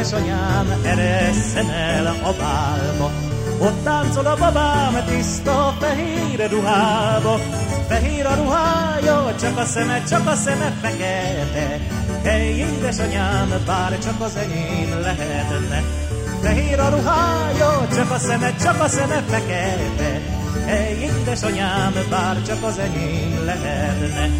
édesanyám, eresszen el a bálba. Ott táncol a babám tiszta fehér ruhába, fehér a ruhája, csak a szeme, csak a szeme fekete. Hely, édesanyám, bár csak az enyém lehetne. Fehér a ruhája, csak a szeme, csak a szeme fekete. Hely, édesanyám, bár csak az enyém lehetne.